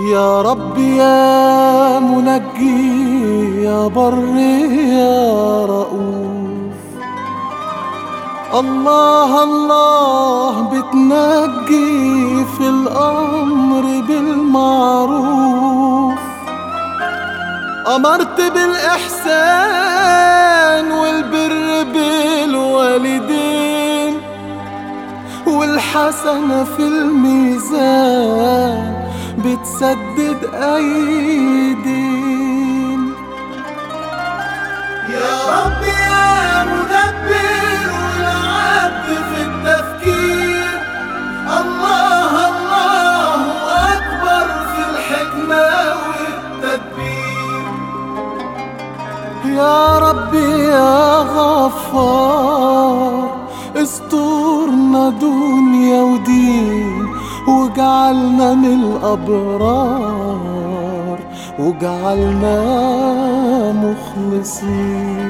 يا رب يا منجي يا بر يا رؤوف. الله الله بتنجي في الأمر بالمعروف. أمرت بالإحسان والبر بالوالدين والحسنة في الميزان بتسدد أيدين يا رب يا مدبر والعبد في التفكير. الله الله أكبر في الحكمة والتدبير. يا ربي يا غفار استرنا دنيا ودين. وجعلنا من الأبرار وجعلنا مخلصين.